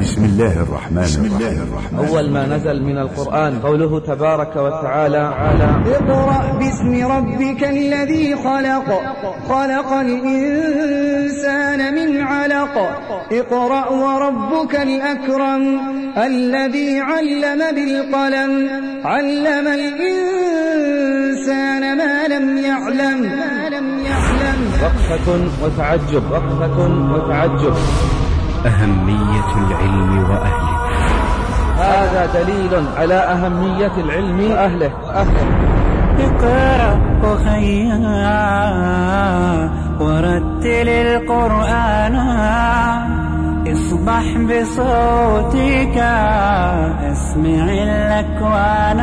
بسم الله الرحمن بسم الله الرحمن أول ما نزل من القرآن قوله تبارك وتعالى على اقرأ باسم ربك الذي خلق. خلق الإنسان من علق. اقرأ وربك الأكرم الذي علم بالقلم. علم الإنسان ما لم يعلم. ما لم يعلم وقفة وتعجب وقفة وتعجب. أهمية العلم وأهله. هذا دليل على أهمية العلم وأهله. أهله اقرأ أخيا ورتل القرآن. اصبح بصوتك اسمع الأكوان.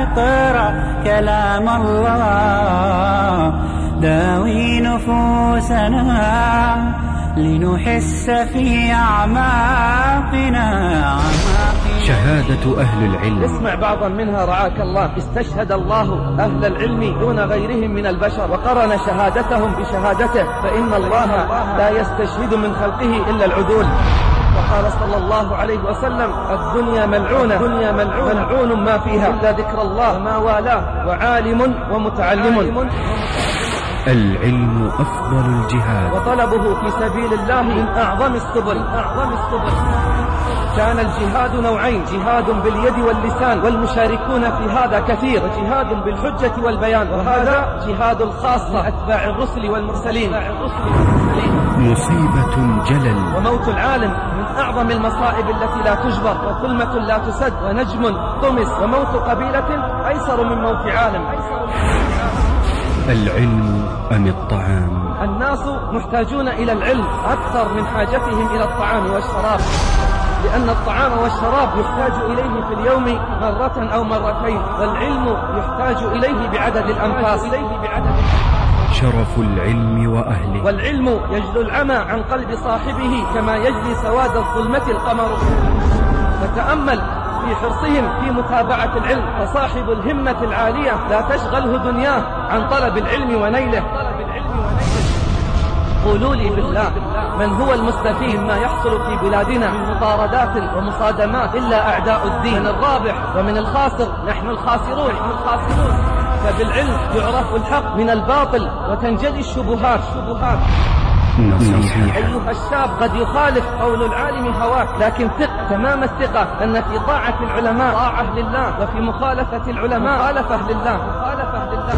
اقرأ كلام الله داوي نفوسنا. لنحس في أعماقنا. شهادة أهل العلم. اسمع بعضا منها رعاك الله. استشهد الله أهل العلم دون غيرهم من البشر. وقرن شهادتهم بشهادته فإن الله لا يستشهد من خلقه إلا العدول. وقال صلى الله عليه وسلم الدنيا ملعونة. الدنيا ملعونة. ملعون ما فيها إلا ذكر الله ما والاه. وعالم ومتعلم. العلم أفضل الجهاد. وطلبه في سبيل الله من أعظم السبل. أعظم السبل. كان الجهاد نوعين جهاد باليد واللسان والمشاركون في هذا كثير. وجهاد بالحجة والبيان وهذا جهاد الخاصة أتباع الرسل والمرسلين. مصيبة جلل. وموت العالم من أعظم المصائب التي لا تجبر وكلمة لا تسد ونجم طمس وموت قبيلة أيسر من موت عالم. العلم أم الطعام؟ الناس محتاجون إلى العلم أكثر من حاجتهم إلى الطعام والشراب لأن الطعام والشراب يحتاج إليه في اليوم مرة أو مرتين والعلم يحتاج إليه بعدد الأنفاس. إليه بعدد شرف العلم وأهله. والعلم يجلو العمى عن قلب صاحبه كما يجلي سواد الظلمة القمر. فتأمل في حرصهم في متابعة العلم فصاحب الهمة العالية لا تشغله دنياه عن طلب العلم ونيله. قولوا لي بالله من هو المستفيد ما يحصل في بلادنا من مطاردات ومصادمات إلا أعداء الدين؟ من الرابح ومن الخاسر نحن الخاسرون. نحن الخاسرون. فبالعلم يعرف الحق من الباطل وتنجلي الشبهات. شبهات أيها الشاب قد يخالف قول العالم هواك لكن ثق تمام الثقة أن في طاعة العلماء طاعة لله وفي مخالفة العلماء مخالفة لله. مخالفة لله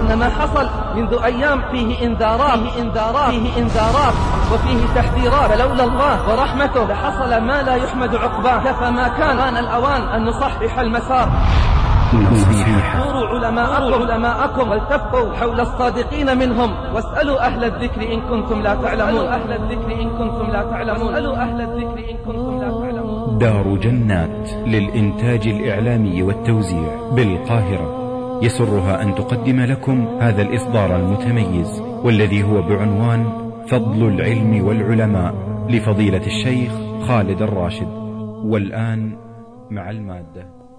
إن ما حصل منذ أيام فيه إنذارات فيه إنذارات فيه إنذارات وفيه تحذيرات. فلولا الله ورحمته لحصل ما لا يحمد عقباه. كفى ما كان آن الأوان أن نصحح المسار. نصيحة زوروا علماءكم. علماءكم. والتفقوا حول الصادقين منهم. واسألوا أهل الذكر إن كنتم لا تعلمون. أهل الذكر إن كنتم لا تعلمون. اسألوا أهل الذكر إن كنتم لا تعلمون. دار جنات للإنتاج الإعلامي والتوزيع بالقاهرة. يسرها أن تقدم لكم هذا الإصدار المتميز والذي هو بعنوان فضل العلم والعلماء لفضيلة الشيخ خالد الراشد. والآن مع المادة.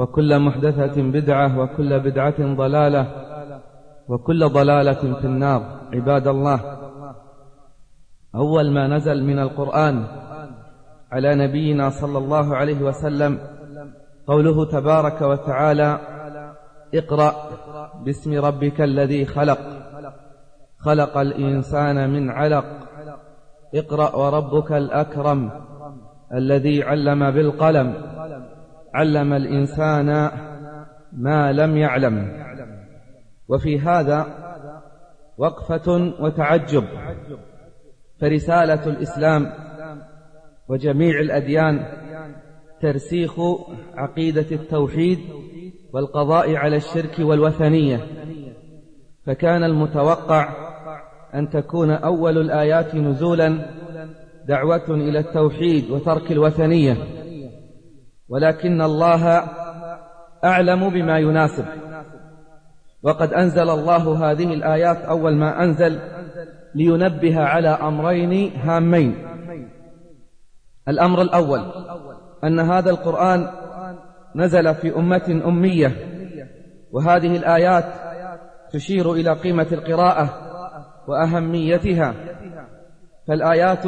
وكل محدثة بدعة وكل بدعة ضلالة وكل ضلالة في النار عباد الله. أول ما نزل من القرآن على نبينا صلى الله عليه وسلم قوله تبارك وتعالى اقرأ باسم ربك الذي خلق خلق الإنسان من علق اقرأ وربك الأكرم الذي علم بالقلم علم الإنسان ما لم يعلم. وفي هذا وقفة وتعجب. فرسالة الإسلام وجميع الأديان ترسيخ عقيدة التوحيد والقضاء على الشرك والوثنية. فكان المتوقع أن تكون أول الآيات نزولا دعوة إلى التوحيد وترك الوثنية. ولكن الله أعلم بما يناسب. وقد أنزل الله هذه الآيات أول ما أنزل لينبه على أمرين هامين. الأمر الأول أن هذا القرآن نزل في أمة أمية وهذه الآيات تشير إلى قيمة القراءة وأهميتها. فالآيات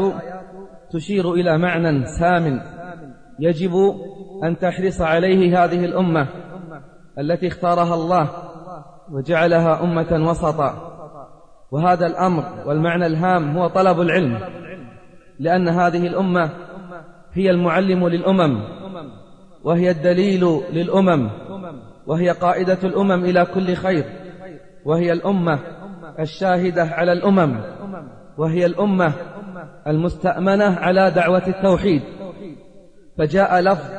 تشير إلى معنى سام يجب أن تحرص عليه هذه الأمة التي اختارها الله وجعلها أمة وسطا. وهذا الأمر والمعنى الهام هو طلب العلم لأن هذه الأمة هي المعلم للأمم وهي الدليل للأمم وهي قائدة الأمم إلى كل خير. وهي الأمة الشاهدة على الأمم وهي الأمة المستأمنة على دعوة التوحيد. فجاء لفظ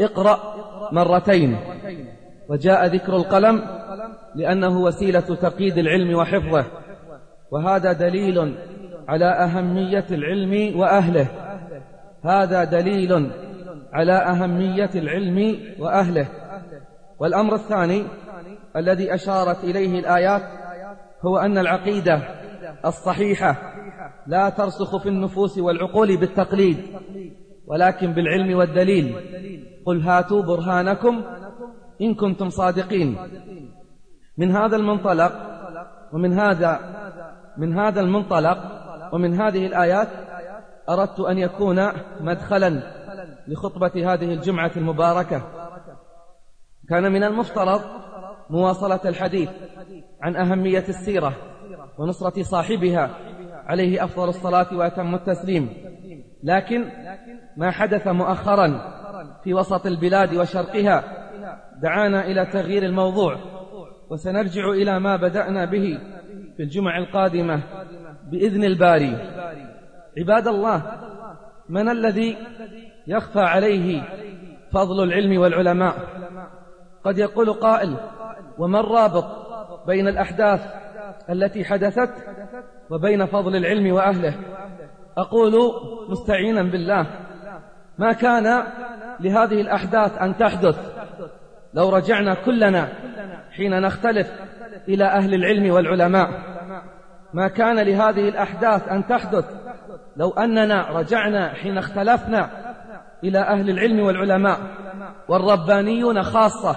اقرأ مرتين. وجاء ذكر القلم لأنه وسيلة تقييد العلم وحفظه. وهذا دليل على أهمية العلم وأهله. هذا دليل على أهمية العلم وأهله. والأمر الثاني الذي أشارت إليه الآيات هو أن العقيدة الصحيحة لا ترسخ في النفوس والعقول بالتقليد. ولكن بالعلم والدليل. قل هاتوا برهانكم إن كنتم صادقين. من هذا المنطلق ومن هذا من هذا المنطلق ومن هذه الآيات أردت أن يكون مدخلا لخطبة هذه الجمعة المباركة. كان من المفترض مواصلة الحديث عن أهمية السيرة ونصرة صاحبها عليه أفضل الصلاة وأتم التسليم. لكن ما حدث مؤخرا في وسط البلاد وشرقها دعانا إلى تغيير الموضوع وسنرجع إلى ما بدأنا به في الجمع القادمة بإذن الباري. عباد الله من الذي يخفى عليه فضل العلم والعلماء؟ قد يقول قائل وما الرابط بين الأحداث التي حدثت وبين فضل العلم وأهله؟ أقول مستعينا بالله. ما كان لهذه الأحداث أن تحدث. لو رجعنا كلنا حين نختلف إلى أهل العلم والعلماء. ما كان لهذه الأحداث أن تحدث. لو أننا رجعنا حين اختلفنا إلى أهل العلم والعلماء. والربانيون خاصة.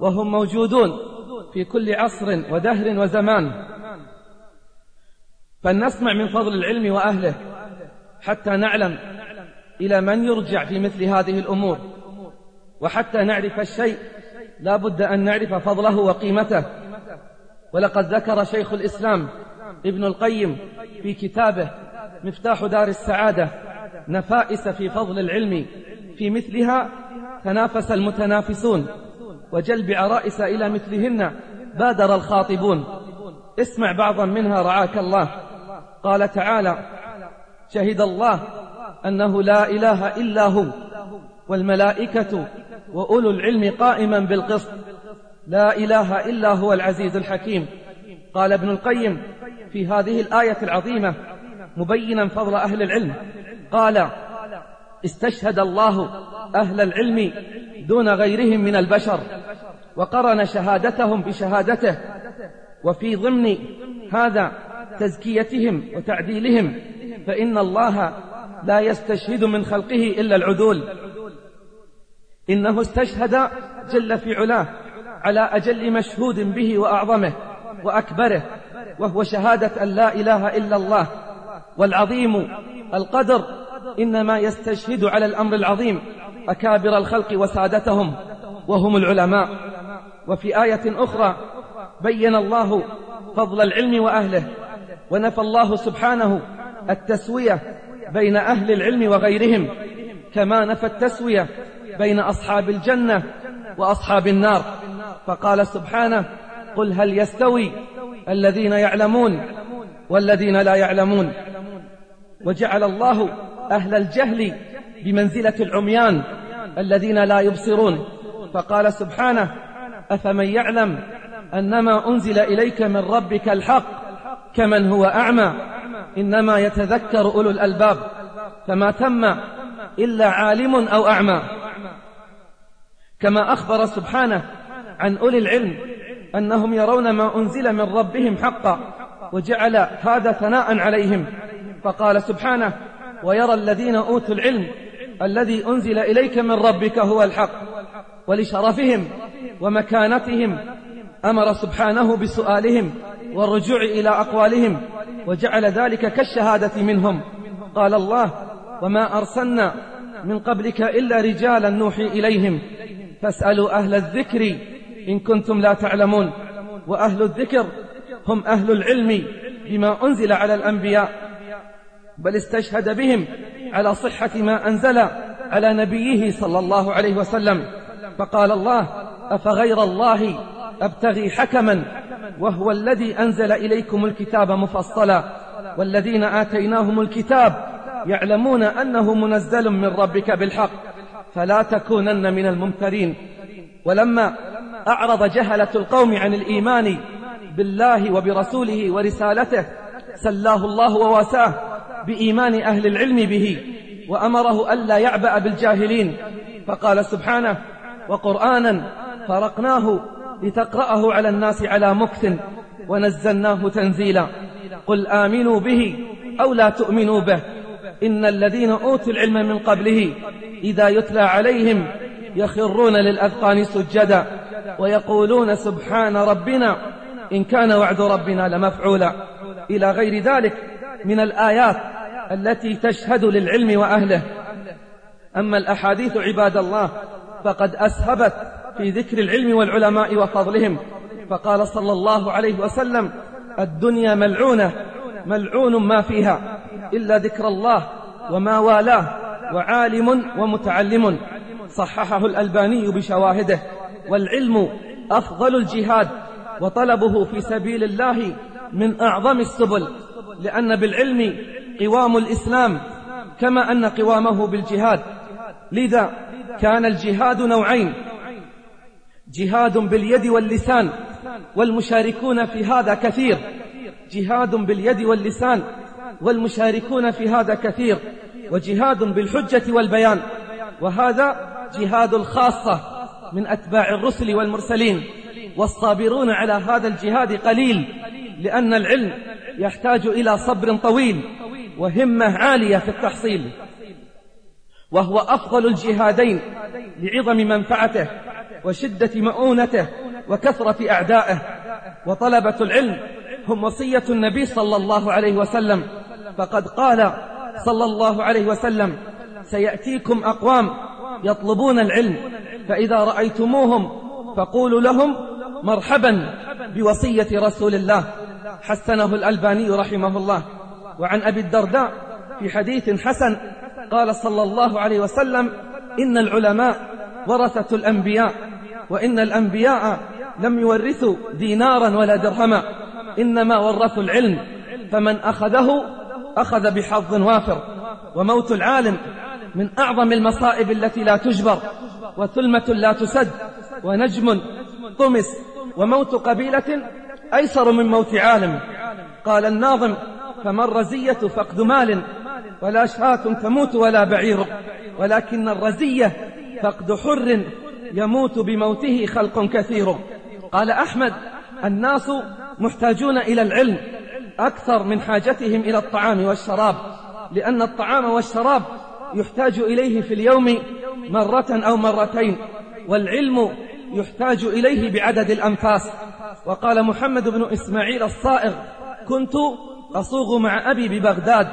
وهم موجودون في كل عصر ودهر وزمان. فلنسمع من فضل العلم وأهله. حتى نعلم إلى من يرجع في مثل هذه الأمور. وحتى نعرف الشيء لا بد أن نعرف فضله وقيمته. ولقد ذكر شيخ الإسلام ابن القيم في كتابه مفتاح دار السعادة نفائس في فضل العلم في مثلها تنافس المتنافسون وجلب عرائس إلى مثلهن بادر الخاطبون. اسمع بعضا منها رعاك الله. قال تعالى شهد الله أنه لا إله إلا هو والملائكة وأولو العلم قائما بالقسط. لا إله إلا هو العزيز الحكيم. قال ابن القيم في هذه الآية العظيمة مبينا فضل أهل العلم. قال استشهد الله أهل العلم دون غيرهم من البشر وقرن شهادتهم بشهادته وفي ضمن هذا تزكيتهم وتعديلهم فإن الله لا يستشهد من خلقه إلا العدول. إنه استشهد جل في علاه على أجل مشهود به وأعظمه وأكبره وهو شهادة أن لا إله إلا الله والعظيم القدر. إنما يستشهد على الأمر العظيم أكابر الخلق وسادتهم وهم العلماء. وفي آية أخرى بين الله فضل العلم وأهله ونفى الله سبحانه التسوية بين أهل العلم وغيرهم كما نفى التسوية بين أصحاب الجنة وأصحاب النار. فقال سبحانه قل هل يستوي الذين يعلمون والذين لا يعلمون؟ وجعل الله أهل الجهل بمنزلة العميان الذين لا يبصرون. فقال سبحانه أفمن يعلم أنما أنزل إليك من ربك الحق كمن هو أعمى؟ إنما يتذكر أولو الألباب فما تم إلا عالم أو أعمى. كما أخبر سبحانه عن أولي العلم أنهم يرون ما أنزل من ربهم حقا وجعل هذا ثناء عليهم. فقال سبحانه ويرى الذين أوتوا العلم الذي أنزل إليك من ربك هو الحق ولشرفهم ومكانتهم أمر سبحانه بسؤالهم والرجوع إلى أقوالهم وجعل ذلك كالشهادة منهم. قال الله وما أرسلنا من قبلك إلا رجالا نوحي إليهم. فاسألوا أهل الذكر إن كنتم لا تعلمون. وأهل الذكر هم أهل العلم بما أنزل على الأنبياء. بل استشهد بهم على صحة ما أنزل على نبيه صلى الله عليه وسلم. فقال الله أفغير الله أبتغي حكما وهو الذي أنزل إليكم الكتاب مفصلا. والذين آتيناهم الكتاب يعلمون أنه منزل من ربك بالحق. فلا تكونن من الممترين. ولما أعرض جهلة القوم عن الإيمان بالله وبرسوله ورسالته سلاه الله وواساه بإيمان أهل العلم به وأمره ألا يعبأ بالجاهلين. فقال سبحانه وقرآنا فرقناه لتقرأه على الناس على مكث ونزلناه تنزيلا. قل آمنوا به أو لا تؤمنوا به. إن الذين أوتوا العلم من قبله إذا يتلى عليهم يخرون للأذقان سجدا ويقولون سبحان ربنا إن كان وعد ربنا لمفعولا. إلى غير ذلك من الآيات التي تشهد للعلم وأهله. أما الأحاديث عباد الله فقد أسهبت في ذكر العلم والعلماء وفضلهم. فقال صلى الله عليه وسلم الدنيا ملعونة. ملعون ما فيها. إلا ذكر الله وما والاه وعالم ومتعلم. صححه الألباني بشواهده. والعلم أفضل الجهاد وطلبه في سبيل الله من أعظم السبل. لأن بالعلم قوام الإسلام كما أن قوامه بالجهاد. لذا كان الجهاد نوعين جهاد باليد واللسان والمشاركون في هذا كثير. جهاد باليد واللسان والمشاركون في هذا كثير. وجهاد بالحجة والبيان. وهذا جهاد الخاصة من أتباع الرسل والمرسلين. والصابرون على هذا الجهاد قليل لأن العلم يحتاج إلى صبر طويل وهمة عالية في التحصيل. وهو أفضل الجهادين لعظم منفعته. وشدة مؤونته وكثرة أعدائه وطلبة العلم هم وصية النبي صلى الله عليه وسلم. فقد قال صلى الله عليه وسلم سيأتيكم أقوام يطلبون العلم فإذا رأيتموهم فقولوا لهم مرحبا بوصية رسول الله. حسنه الألباني رحمه الله. وعن أبي الدرداء في حديث حسن قال صلى الله عليه وسلم إن العلماء ورثة الأنبياء وإن الأنبياء لم يورثوا دينارا ولا درهما إنما ورثوا العلم. فمن أخذه أخذ بحظ وافر. وموت العالم من أعظم المصائب التي لا تجبر. وثلمة لا تسد. ونجم طمس. وموت قبيلة أيسر من موت عالم. قال الناظم فما الرزية فقد مال؟ ولا شاة تموت ولا بعير. ولكن الرزية فقد حر. يموت بموته خلق كثير. قال أحمد الناس محتاجون إلى العلم أكثر من حاجتهم إلى الطعام والشراب لأن الطعام والشراب يحتاج إليه في اليوم مرة أو مرتين والعلم يحتاج إليه بعدد الأنفاس. وقال محمد بن إسماعيل الصائغ كنت أصوغ مع أبي ببغداد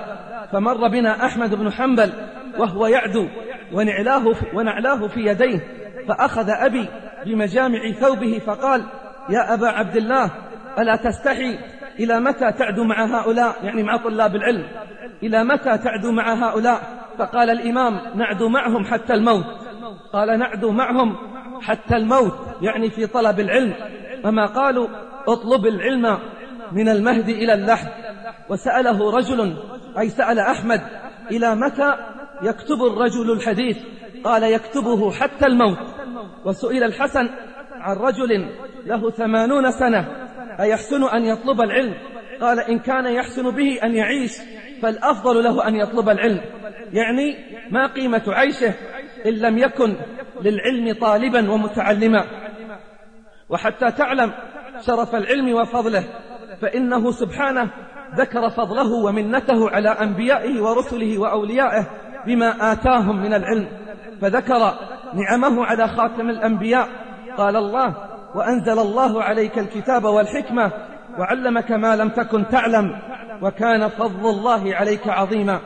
فمر بنا أحمد بن حنبل وهو يعدو ونعلاه في, ونعلاه في يديه فأخذ أبي بمجامع ثوبه فقال يا أبا عبد الله ألا تستحي؟ إلى متى تعدو مع هؤلاء؟ يعني مع طلاب العلم. إلى متى تعدو مع هؤلاء؟ فقال الإمام نعدو معهم حتى الموت. قال نعدو معهم حتى الموت. يعني في طلب العلم. أما قالوا اطلب العلم من المهد إلى اللحد. وسأله رجل أي سأل أحمد إلى متى يكتب الرجل الحديث؟ قال يكتبه حتى الموت. وسئل الحسن عن رجل له ثمانون سنة أيحسن أن يطلب العلم؟ قال إن كان يحسن به أن يعيش فالأفضل له أن يطلب العلم. يعني ما قيمة عيشه إن لم يكن للعلم طالبا ومتعلما. وحتى تعلم شرف العلم وفضله فإنه سبحانه ذكر فضله ومنته على أنبيائه ورسله وأوليائه بما آتاهم من العلم. فذكر نعمه على خاتم الأنبياء. قال الله وأنزل الله عليك الكتاب والحكمة وعلمك ما لم تكن تعلم وكان فضل الله عليك عظيما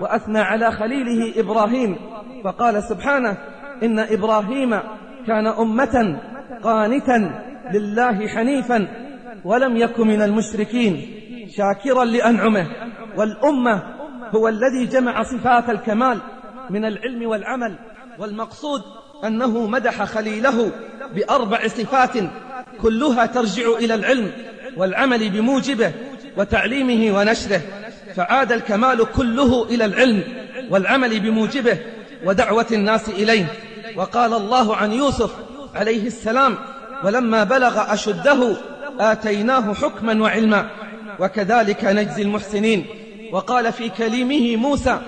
وأثنى على خليله إبراهيم. فقال سبحانه إن إبراهيم كان أمة قانتا لله حنيفا ولم يكن من المشركين شاكرا لأنعمه. والأمة هو الذي جمع صفات الكمال من العلم والعمل. والمقصود أنه مدح خليله بأربع صفات كلها ترجع إلى العلم والعمل بموجبه وتعليمه ونشره فعاد الكمال كله إلى العلم والعمل بموجبه ودعوة الناس إليه. وقال الله عن يوسف عليه السلام ولما بلغ أشده آتيناه حكما وعلما وكذلك نجزي المحسنين وقال في كليمه موسى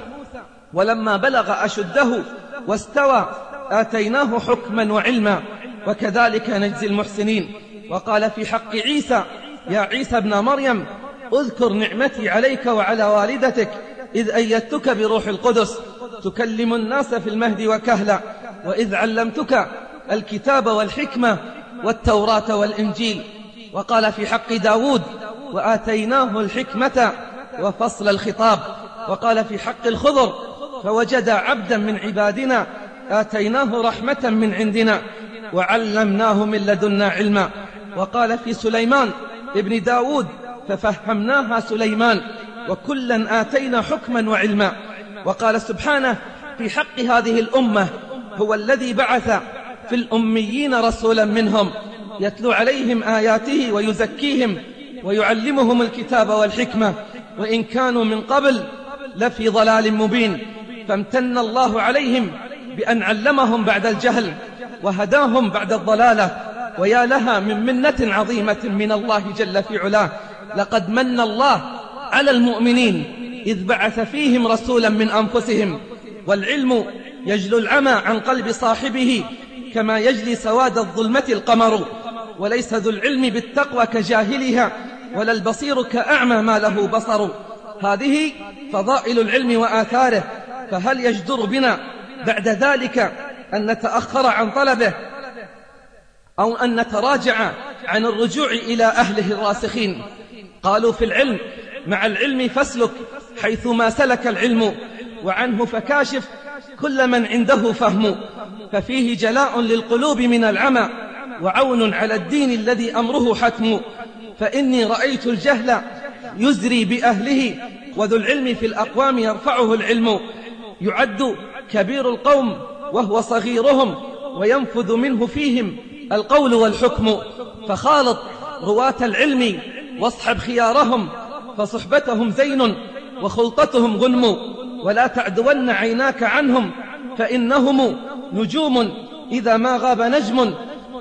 ولما بلغ أشده واستوى آتيناه حكما وعلما وكذلك نجزي المحسنين. وقال في حق عيسى يا عيسى ابن مريم اذكر نعمتي عليك وعلى والدتك إذ أيدتك بروح القدس. تكلم الناس في المهد وكهلا وإذ علمتك الكتاب والحكمة والتوراة والإنجيل. وقال في حق داود وآتيناه الحكمة وفصل الخطاب. وقال في حق الخضر فوجد عبدا من عبادنا آتيناه رحمة من عندنا وعلمناه من لدنا علما. وقال في سليمان ابن داود ففهمناها سليمان وكلا آتينا حكما وعلما. وقال سبحانه في حق هذه الأمة هو الذي بعث في الأميين رسولا منهم يتلو عليهم آياته ويزكيهم ويعلمهم الكتاب والحكمة. وإن كانوا من قبل لفي ضلال مبين. فامتن الله عليهم بأن علمهم بعد الجهل وهداهم بعد الضلالة. ويا لها من منة عظيمة من الله جل في علاه. لقد من الله على المؤمنين إذ بعث فيهم رسولا من أنفسهم. والعلم يجلو العمى عن قلب صاحبه كما يجلي سواد الظلمة القمر. وليس ذو العلم بالتقوى كجاهلها ولا البصير كأعمى ما له بصر. هذه فضائل العلم وآثاره. فهل يجدر بنا بعد ذلك أن نتأخر عن طلبه أو أن نتراجع عن الرجوع إلى أهله الراسخين؟ قالوا في العلم مع العلم فاسلك حيث ما سلك العلم وعنه فكاشف كل من عنده فهم ففيه جلاء للقلوب من العمى وعون على الدين الذي أمره حتم. فإني رأيت الجهل يزري بأهله وذو العلم في الأقوام يرفعه العلم. يعد كبير القوم وهو صغيرهم وينفذ منه فيهم القول والحكم. فخالط رواة العلم واصحب خيارهم فصحبتهم زين وخلطتهم غنم. ولا تعدون عيناك عنهم فإنهم نجوم. إذا ما غاب نجم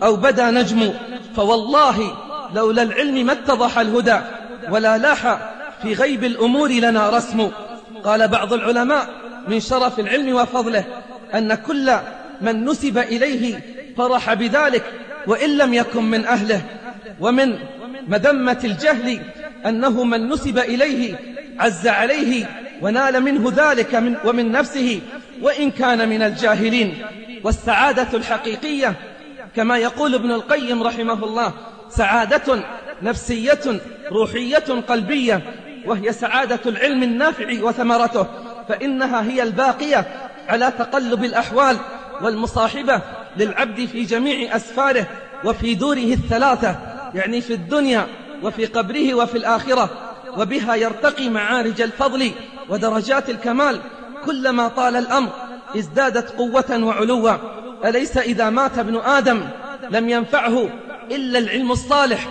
أو بدا نجم فوالله لولا العلم ما اتضح الهدى. ولا لاح في غيب الأمور لنا رسم. قال بعض العلماء من شرف العلم وفضله أن كل من نسب إليه فرح بذلك وإن لم يكن من أهله. ومن مذمة الجهل أنه من نسب إليه عز عليه ونال منه ذلك من ومن نفسه. وإن كان من الجاهلين. والسعادة الحقيقية كما يقول ابن القيم رحمه الله سعادة نفسية روحية قلبية وهي سعادة العلم النافع وثمرته. فإنها هي الباقية على تقلب الأحوال والمصاحبة للعبد في جميع أسفاره وفي دوره الثلاثة يعني في الدنيا وفي قبره وفي الآخرة وبها يرتقي معارج الفضل ودرجات الكمال كلما طال الأمر ازدادت قوة وعلوا أليس إذا مات ابن آدم لم ينفعه إلا العلم الصالح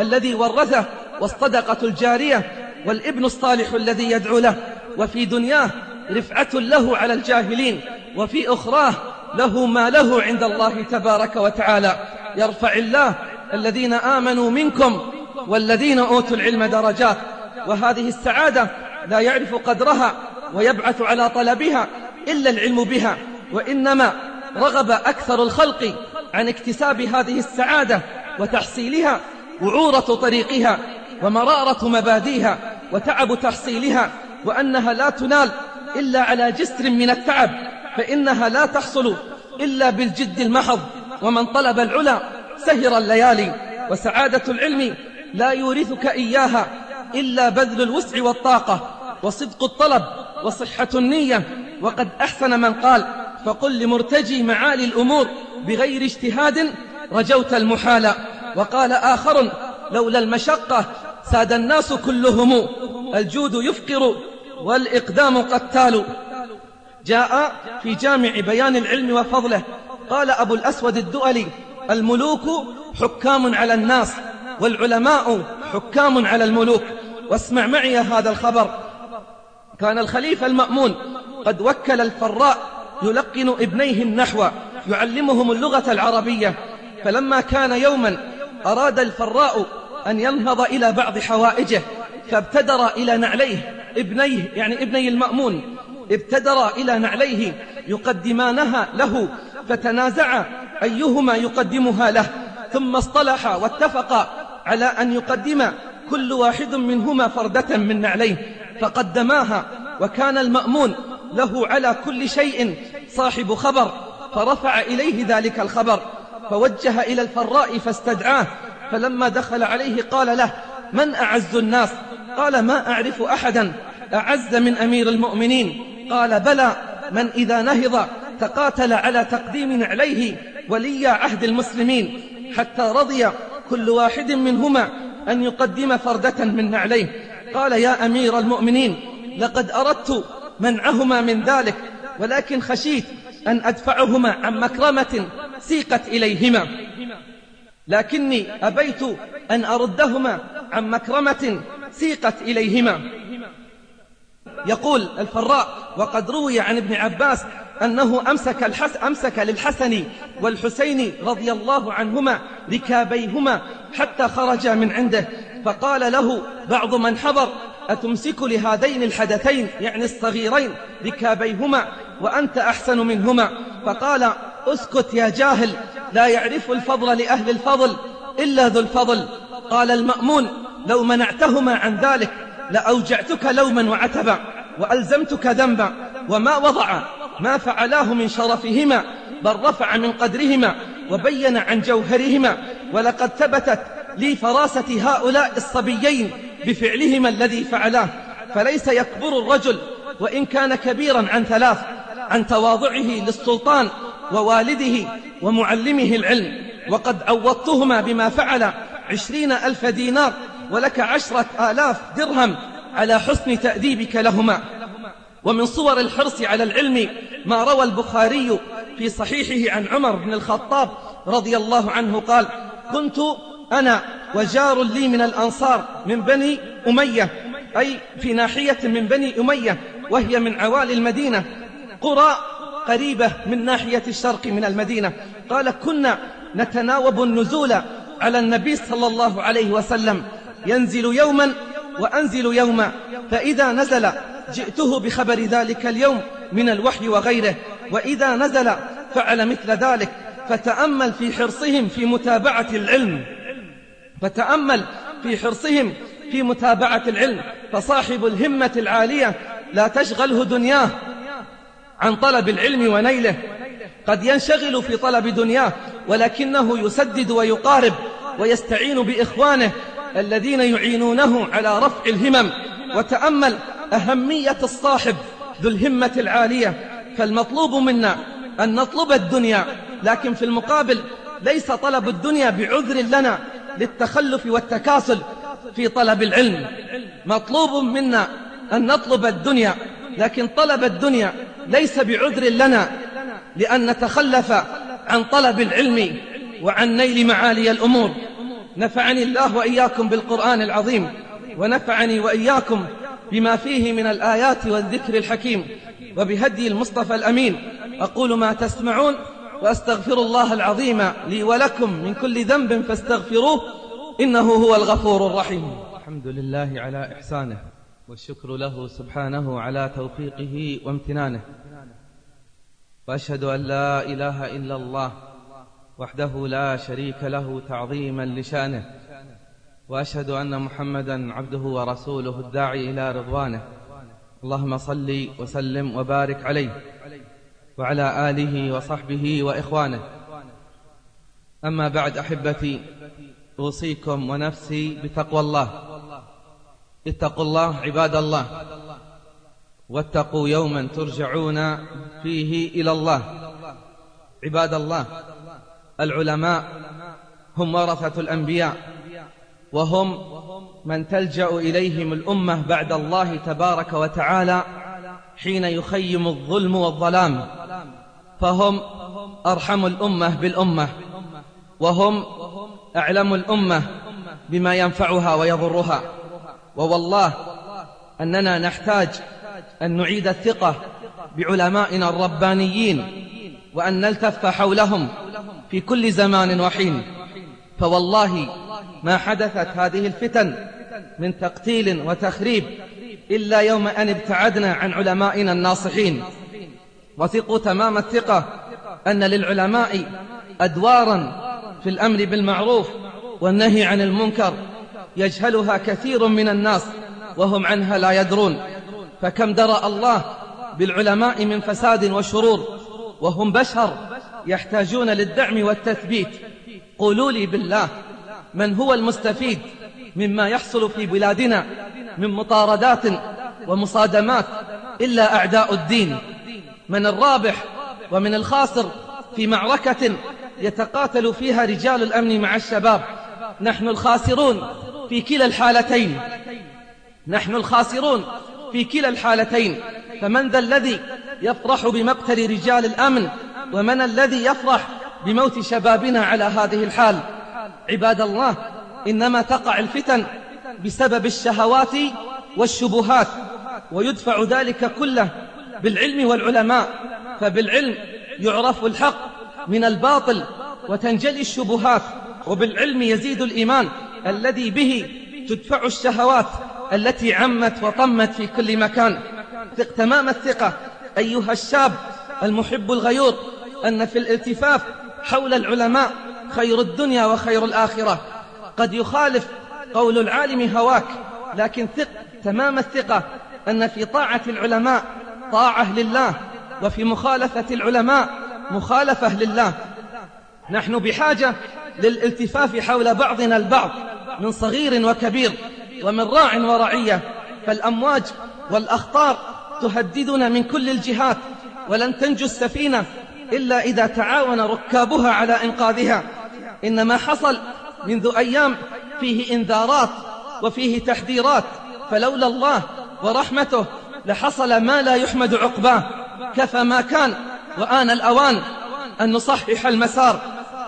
الذي ورثه والصدقة الجارية والابن الصالح الذي يدعو له؟ وفي دنياه رفعة له على الجاهلين وفي أخراه له ما له عند الله تبارك وتعالى. يرفع الله الذين آمنوا منكم والذين أوتوا العلم درجات. وهذه السعادة لا يعرف قدرها ويبعث على طلبها إلا العلم بها. وإنما رغب أكثر الخلق عن اكتساب هذه السعادة وتحصيلها وعورة طريقها ومرارة مباديها وتعب تحصيلها. وأنها لا تنال إلا على جسر من التعب فإنها لا تحصل إلا بالجد المحض ومن طلب العلا سهر الليالي. وسعادة العلم لا يورثك إياها إلا بذل الوسع والطاقة وصدق الطلب وصحة النية. وقد أحسن من قال فقل لمرتجي معالي الأمور بغير اجتهاد رجوت المحال وقال آخر لولا المشقة ساد الناس كلهم الجود يفقر والإقدام قتال جاء في جامع بيان العلم وفضله. قال أبو الأسود الدؤلي الملوك حكام على الناس والعلماء حكام على الملوك. واسمع معي هذا الخبر. كان الخليفة المأمون قد وكل الفراء يلقن ابنيه النحو يعلمهم اللغة العربية. فلما كان يوما أراد الفراء أن ينهض إلى بعض حوائجه فابتدر إلى نعليه. ابنيه يعني ابني المأمون ابتدر إلى نعليه يقدمانها له فتنازع أيهما يقدمها له ثم اصطلح واتفق على أن يقدم كل واحد منهما فردة من نعليه فقدماها وكان المأمون له على كل شيء صاحب خبر فرفع إليه ذلك الخبر فوجه إلى الفراء فاستدعاه فلما دخل عليه قال له من أعز الناس؟ قال ما أعرف أحدا أعز من أمير المؤمنين قال بلى من إذا نهض تقاتل على تقديم نعليه ولي عهد المسلمين حتى رضي كل واحد منهما أن يقدم فردة من نعليه. قال يا أمير المؤمنين لقد أردت منعهما من ذلك ولكن خشيت أن أدفعهما عن مكرمة سيقت إليهما. لكني أبيت أن أردهما عن مكرمة سيقت إليهما. يقول الفراء وقد روي عن ابن عباس أنه أمسك, الحس أمسك للحسن والحسين رضي الله عنهما ركابيهما حتى خرج من عنده فقال له بعض من حضر أتمسك لهذين الحدثين يعني الصغيرين ركابيهما وأنت أحسن منهما؟ فقال أسكت يا جاهل لا يعرف الفضل لأهل الفضل إلا ذو الفضل. قال المأمون لو منعتهما عن ذلك لأوجعتك لوما وعتبا وألزمتك ذنبا وما وضع ما فعلاه من شرفهما بل رفع من قدرهما وبين عن جوهرهما ولقد ثبتت لي فراسة هؤلاء الصبيين بفعلهما الذي فعلاه. فليس يكبر الرجل وإن كان كبيرا عن ثلاث عن تواضعه للسلطان ووالده ومعلمه العلم. وقد عوضتهما بما فعل عشرين ألف دينار ولك عشرة آلاف درهم على حسن تأديبك لهما. ومن صور الحرص على العلم ما روى البخاري في صحيحه عن عمر بن الخطاب رضي الله عنه قال كنت أنا وجار لي من الأنصار من بني أمية أي في ناحية من بني أمية وهي من عوالي المدينة قرى قريبة من ناحية الشرق من المدينة. قال كنا نتناوب النزول على النبي صلى الله عليه وسلم ينزل يوما وأنزل يوما فإذا نزل جئته بخبر ذلك اليوم من الوحي وغيره وإذا نزل فعل مثل ذلك فتأمل في حرصهم في متابعة العلم فتأمل في حرصهم في متابعة العلم فصاحب الهمة العالية لا تشغله دنياه عن طلب العلم ونيله قد ينشغل في طلب دنياه ولكنه يسدد ويقارب ويستعين بإخوانه الذين يعينونه على رفع الهمم وتأمل أهمية الصاحب ذو الهمة العالية. فالمطلوب منا أن نطلب الدنيا لكن في المقابل ليس طلب الدنيا بعذر لنا للتخلف والتكاسل في طلب العلم. مطلوب منا أن نطلب الدنيا لكن طلب الدنيا ليس بعذر لنا لأن نتخلف عن طلب العلم وعن نيل معالي الأمور. نفعني الله وإياكم بالقرآن العظيم ونفعني وإياكم بما فيه من الآيات والذكر الحكيم وبهدي المصطفى الأمين. أقول ما تسمعون وأستغفر الله العظيم لي ولكم من كل ذنب فاستغفروه إنه هو الغفور الرحيم. الحمد لله على إحسانه والشكر له سبحانه على توفيقه وامتنانه. وأشهد أن لا إله إلا الله وحده لا شريك له تعظيما لشانه وأشهد أن محمدا عبده ورسوله الداعي إلى رضوانه. اللهم صل وسلم وبارك عليه وعلى آله وصحبه وإخوانه. أما بعد أحبتي أوصيكم ونفسي بتقوى الله. اتقوا الله عباد الله واتقوا يوما ترجعون فيه إلى الله. عباد الله العلماء هم ورثة الأنبياء وهم من تلجأ إليهم الأمة بعد الله تبارك وتعالى حين يخيم الظلم والظلام. فهم أرحم الأمة بالأمة وهم أعلم الأمة بما ينفعها ويضرها. ووالله أننا نحتاج أن نعيد الثقة بعلمائنا الربانيين وأن نلتف حولهم. في كل زمان وحين. فوالله ما حدثت هذه الفتن من تقتيل وتخريب إلا يوم أن ابتعدنا عن علمائنا الناصحين. وثقوا تمام الثقة أن للعلماء أدوارا في الأمر بالمعروف والنهي عن المنكر يجهلها كثير من الناس وهم عنها لا يدرون. فكم درى الله بالعلماء من فساد وشرور وهم بشر يحتاجون للدعم والتثبيت. قولوا لي بالله من هو المستفيد مما يحصل في بلادنا من مطاردات ومصادمات إلا أعداء الدين؟ من الرابح ومن الخاسر في معركة يتقاتل فيها رجال الأمن مع الشباب. نحن الخاسرون في كلا الحالتين. نحن الخاسرون في كلا الحالتين. فمن ذا الذي يفرح بمقتل رجال الأمن ومن الذي يفرح بموت شبابنا على هذه الحال؟ عباد الله إنما تقع الفتن بسبب الشهوات والشبهات ويدفع ذلك كله بالعلم والعلماء فبالعلم يعرف الحق من الباطل وتنجلي الشبهات وبالعلم يزيد الإيمان الذي به تدفع الشهوات التي عمت وطمت في كل مكان. ثق تمام الثقة أيها الشاب المحب الغيور. أن في الالتفاف حول العلماء خير الدنيا وخير الآخرة. قد يخالف قول العالم هواك لكن ثق تمام الثقة أن في طاعة العلماء طاعة لله وفي مخالفة العلماء مخالفة لله. نحن بحاجة للالتفاف حول بعضنا البعض من صغير وكبير ومن راع ورعية. فالأمواج والأخطار تهددنا من كل الجهات ولن تنجو السفينة إلا إذا تعاون ركابها على إنقاذها. إنما حصل منذ أيام فيه إنذارات وفيه تحذيرات فلولا الله ورحمته لحصل ما لا يحمد عقباه. كفى ما كان وآن الأوان أن نصحح المسار.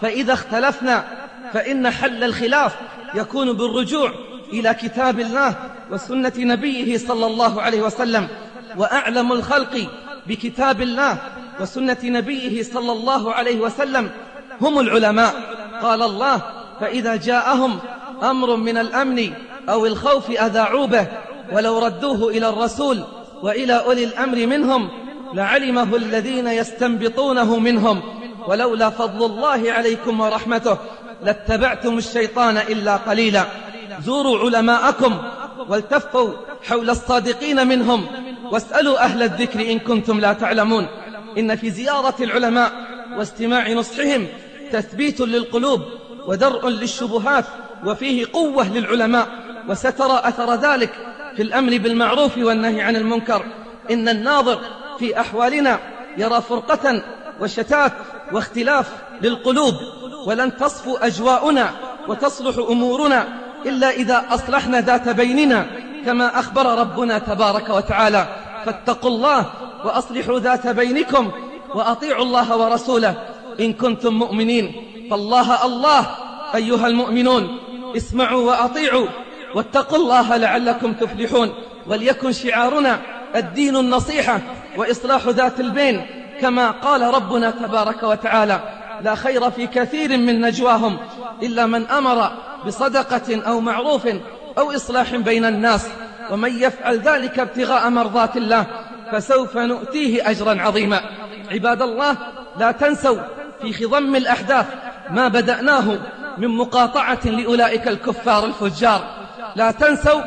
فإذا اختلفنا فإن حل الخلاف يكون بالرجوع إلى كتاب الله وسنة نبيه صلى الله عليه وسلم. وأعلم الخلق بكتاب الله وسنة نبيه صلى الله عليه وسلم هم العلماء. قال الله فإذا جاءهم أمر من الأمن أو الخوف أذاعوا به ولو ردوه إلى الرسول وإلى أولي الأمر منهم لعلمه الذين يستنبطونه منهم. ولولا فضل الله عليكم ورحمته لاتبعتم الشيطان إلا قليلا. زوروا علماءكم والتفوا حول الصادقين منهم واسألوا أهل الذكر إن كنتم لا تعلمون. إن في زيارة العلماء واستماع نصحهم تثبيت للقلوب ودرء للشبهات وفيه قوة للعلماء وسترى أثر ذلك في الأمر بالمعروف والنهي عن المنكر. إن الناظر في أحوالنا يرى فرقة وشتات واختلاف للقلوب ولن تصفو أجواؤنا وتصلح أمورنا إلا إذا أصلحنا ذات بيننا كما أخبر ربنا تبارك وتعالى. فاتقوا الله وأصلحوا ذات بينكم وأطيعوا الله ورسوله. إن كنتم مؤمنين فالله الله أيها المؤمنون. اسمعوا وأطيعوا واتقوا الله لعلكم تفلحون. وليكن شعارنا الدين النصيحة وإصلاح ذات البين كما قال ربنا تبارك وتعالى لا خير في كثير من نجواهم إلا من أمر بصدقة أو معروف أو إصلاح بين الناس. ومن يفعل ذلك ابتغاء مرضات الله فسوف نؤتيه أجرا عظيما. عباد الله لا تنسوا في خضم الأحداث ما بدأناه من مقاطعة لأولئك الكفار الفجار. لا تنسوا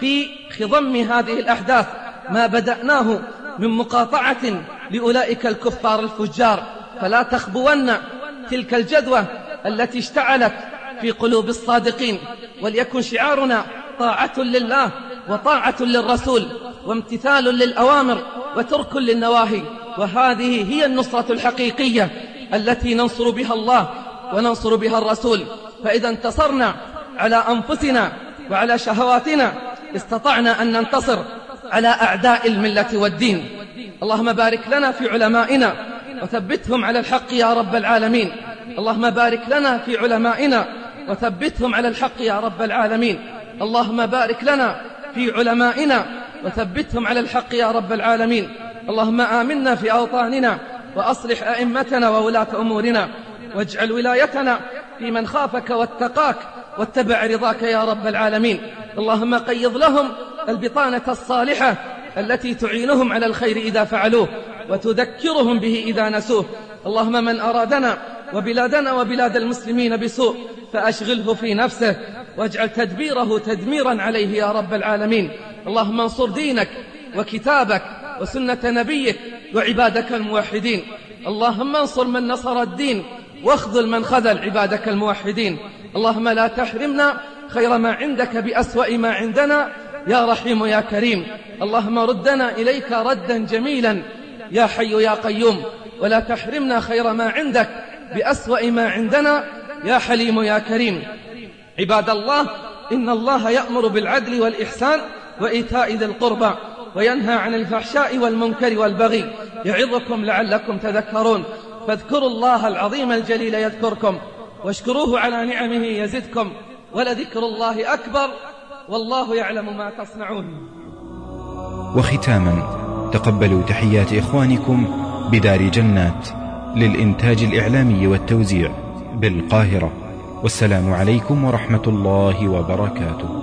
في خضم هذه الأحداث ما بدأناه من مقاطعة لأولئك الكفار الفجار. فلا تخبون تلك الجدوى التي اشتعلت في قلوب الصادقين وليكن شعارنا طاعة لله وطاعة للرسول. وامتثال للأوامر وترك للنواهي. وهذه هي النصرة الحقيقية التي ننصر بها الله وننصر بها الرسول. فإذا انتصرنا على أنفسنا وعلى شهواتنا استطعنا أن ننتصر على أعداء الملة والدين. اللهم بارك لنا في علمائنا وثبتهم على الحق يا رب العالمين. اللهم بارك لنا في علمائنا وثبتهم على الحق يا رب العالمين. اللهم بارك لنا في علمائنا وثبتهم على الحق يا رب العالمين. اللهم آمنا في أوطاننا وأصلح أئمتنا وولاة أمورنا واجعل ولايتنا في من خافك واتقاك واتبع رضاك يا رب العالمين. اللهم قيض لهم البطانة الصالحة التي تعينهم على الخير إذا فعلوه وتذكرهم به إذا نسوه. اللهم من أرادنا وبلادنا وبلاد المسلمين بسوء فأشغله في نفسه واجعل تدبيره تدميرا عليه يا رب العالمين. اللهم انصر دينك وكتابك وسنة نبيك وعبادك الموحدين. اللهم انصر من نصر الدين واخذل من خذل عبادك الموحدين. اللهم لا تحرمنا خير ما عندك بأسوأ ما عندنا. يا رحيم يا كريم اللهم ردنا إليك ردا جميلا. يا حي يا قيوم ولا تحرمنا خير ما عندك بأسوأ ما عندنا. يا حليم يا كريم عباد الله إن الله يأمر بالعدل والإحسان. وإيتاء ذي القربى وينهى عن الفحشاء والمنكر والبغي. يعظكم لعلكم تذكرون. فاذكروا الله العظيم الجليل يذكركم واشكروه على نعمه يزدكم ولذكر الله أكبر والله يعلم ما تصنعون. وختاما تقبلوا تحيات إخوانكم بدار جنات للإنتاج الإعلامي والتوزيع بالقاهرة. والسلام عليكم ورحمة الله وبركاته.